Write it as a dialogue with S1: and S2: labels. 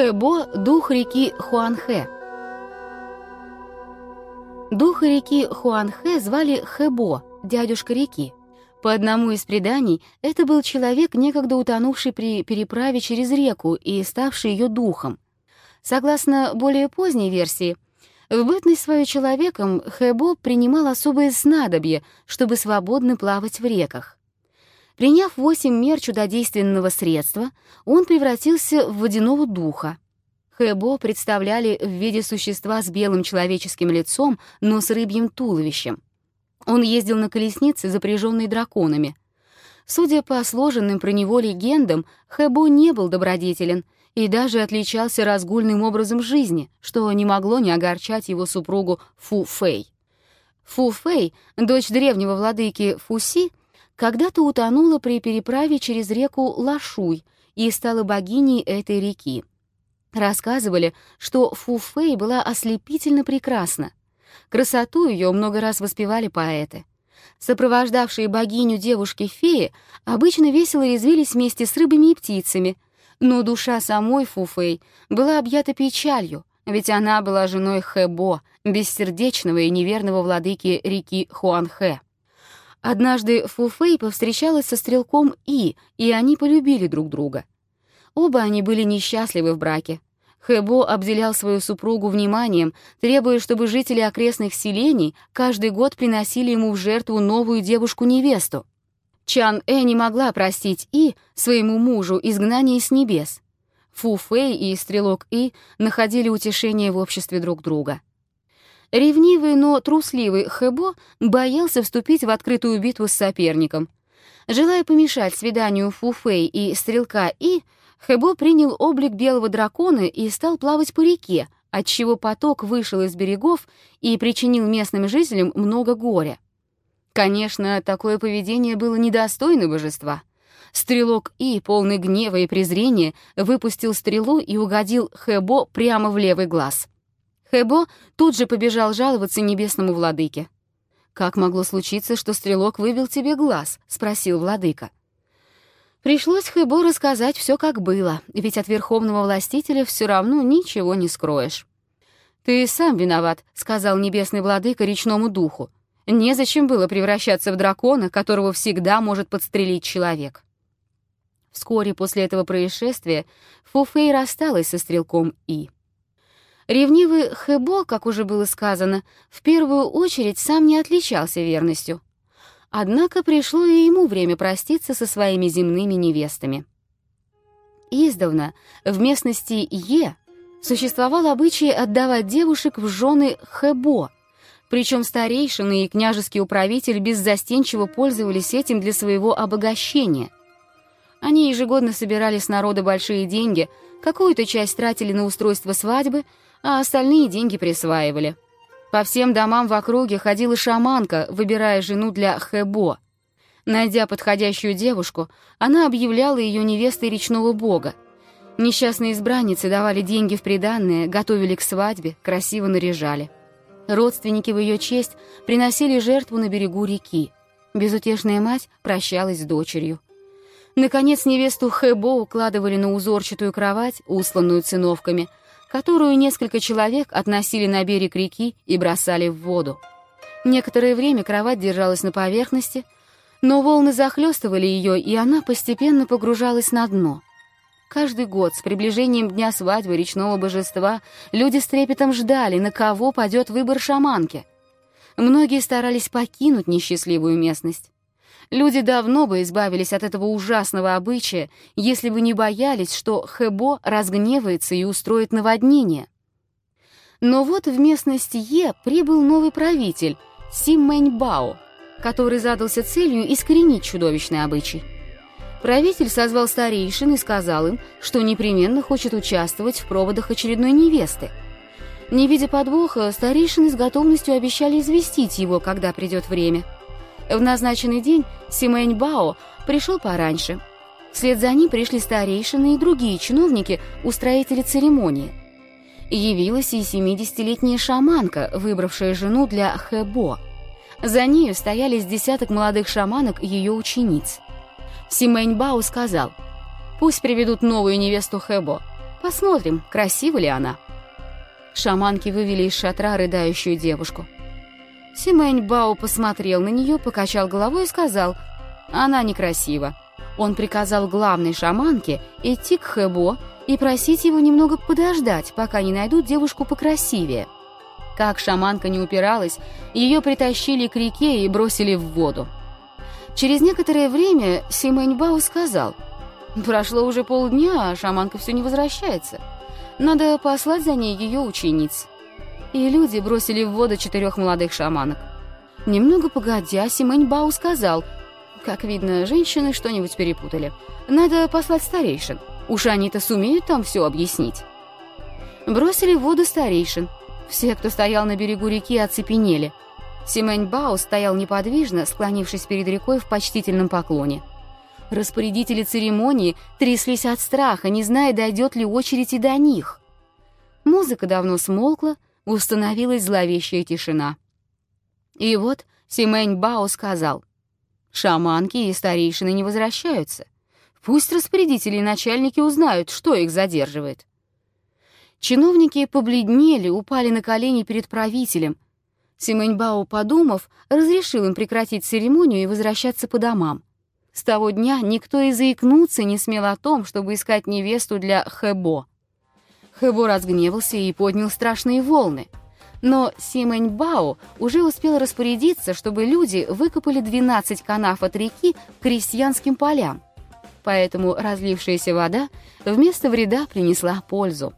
S1: Хэбо – дух реки Хуанхэ. Духа реки Хуанхэ звали Хэбо, дядюшка реки. По одному из преданий, это был человек, некогда утонувший при переправе через реку и ставший ее духом. Согласно более поздней версии, в бытность свою человеком Хэбо принимал особое снадобье, чтобы свободно плавать в реках. Приняв восемь мер чудодейственного средства, он превратился в водяного духа. Хэбо представляли в виде существа с белым человеческим лицом, но с рыбьим туловищем. Он ездил на колеснице, запряженной драконами. Судя по сложенным про него легендам, Хэбо не был добродетелен и даже отличался разгульным образом жизни, что не могло не огорчать его супругу Фу Фэй. Фу Фэй, дочь древнего владыки Фуси, когда-то утонула при переправе через реку Лашуй и стала богиней этой реки. Рассказывали, что Фу Фэй была ослепительно прекрасна. Красоту ее много раз воспевали поэты. Сопровождавшие богиню девушки-феи обычно весело резвились вместе с рыбами и птицами, но душа самой Фу Фэй была объята печалью, ведь она была женой Хэбо, бессердечного и неверного владыки реки Хуанхэ. Однажды Фуфэй повстречалась со стрелком И, и они полюбили друг друга. Оба они были несчастливы в браке. Хэбо обделял свою супругу вниманием, требуя, чтобы жители окрестных селений каждый год приносили ему в жертву новую девушку-невесту. Чан Э не могла простить И, своему мужу, изгнание с небес. Фу Фэй и Стрелок И находили утешение в обществе друг друга. Ревнивый, но трусливый Хэбо боялся вступить в открытую битву с соперником. Желая помешать свиданию Фуфэй и Стрелка И, Хэбо принял облик белого дракона и стал плавать по реке, отчего поток вышел из берегов и причинил местным жителям много горя. Конечно, такое поведение было недостойно божества. Стрелок И, полный гнева и презрения, выпустил стрелу и угодил Хэбо прямо в левый глаз — Хэбо тут же побежал жаловаться небесному владыке. «Как могло случиться, что стрелок выбил тебе глаз?» — спросил владыка. Пришлось Хэбо рассказать все как было, ведь от верховного властителя все равно ничего не скроешь. «Ты сам виноват», — сказал небесный владыка речному духу. «Незачем было превращаться в дракона, которого всегда может подстрелить человек». Вскоре после этого происшествия Фуфей рассталась со стрелком И. Ревнивый Хэбо, как уже было сказано, в первую очередь сам не отличался верностью. Однако пришло и ему время проститься со своими земными невестами. Издавна в местности Е существовал обычай отдавать девушек в жены Хэбо, причем старейшины и княжеский управитель беззастенчиво пользовались этим для своего обогащения. Они ежегодно собирали с народа большие деньги, какую-то часть тратили на устройство свадьбы, а остальные деньги присваивали. По всем домам в округе ходила шаманка, выбирая жену для Хэбо. Найдя подходящую девушку, она объявляла ее невестой речного бога. Несчастные избранницы давали деньги в приданное, готовили к свадьбе, красиво наряжали. Родственники в ее честь приносили жертву на берегу реки. Безутешная мать прощалась с дочерью. Наконец невесту Хэбо укладывали на узорчатую кровать, усланную циновками — которую несколько человек относили на берег реки и бросали в воду. Некоторое время кровать держалась на поверхности, но волны захлестывали ее, и она постепенно погружалась на дно. Каждый год с приближением дня свадьбы речного божества люди с трепетом ждали, на кого падет выбор шаманки. Многие старались покинуть несчастливую местность. Люди давно бы избавились от этого ужасного обычая, если бы не боялись, что Хэбо разгневается и устроит наводнение. Но вот в местность Е прибыл новый правитель, Сим Мэньбао, который задался целью искоренить чудовищный обычай. Правитель созвал старейшин и сказал им, что непременно хочет участвовать в проводах очередной невесты. Не видя подвоха, старейшины с готовностью обещали известить его, когда придет время — в назначенный день Симэнь Бао пришел пораньше. Вслед за ним пришли старейшины и другие чиновники, устроители церемонии. Явилась и 70-летняя шаманка, выбравшая жену для Хэбо. За нею стояли с десяток молодых шаманок ее учениц. Симэнь Бао сказал, «Пусть приведут новую невесту Хэбо. Посмотрим, красива ли она. Шаманки вывели из шатра рыдающую девушку. Симэнь Бао посмотрел на нее, покачал головой и сказал, «Она некрасива». Он приказал главной шаманке идти к Хэбо и просить его немного подождать, пока не найдут девушку покрасивее. Как шаманка не упиралась, ее притащили к реке и бросили в воду. Через некоторое время Симэнь Бао сказал, «Прошло уже полдня, а шаманка все не возвращается. Надо послать за ней ее учениц». И люди бросили в воду четырех молодых шаманок. Немного погодя, Симэнь Бао сказал, «Как видно, женщины что-нибудь перепутали. Надо послать старейшин. Уж они-то сумеют там все объяснить». Бросили в воду старейшин. Все, кто стоял на берегу реки, оцепенели – Симэнь Бао стоял неподвижно, склонившись перед рекой в почтительном поклоне. Распорядители церемонии тряслись от страха, не зная, дойдет ли очередь и до них. Музыка давно смолкла, установилась зловещая тишина. И вот Симэнь Бао сказал, «Шаманки и старейшины не возвращаются. Пусть распорядители и начальники узнают, что их задерживает». Чиновники побледнели, упали на колени перед правителем — Симэньбао, подумав, разрешил им прекратить церемонию и возвращаться по домам. С того дня никто и заикнуться не смел о том, чтобы искать невесту для Хэбо. Хэбо разгневался и поднял страшные волны. Но Симэньбао уже успел распорядиться, чтобы люди выкопали 12 канав от реки к крестьянским полям. Поэтому разлившаяся вода вместо вреда принесла пользу.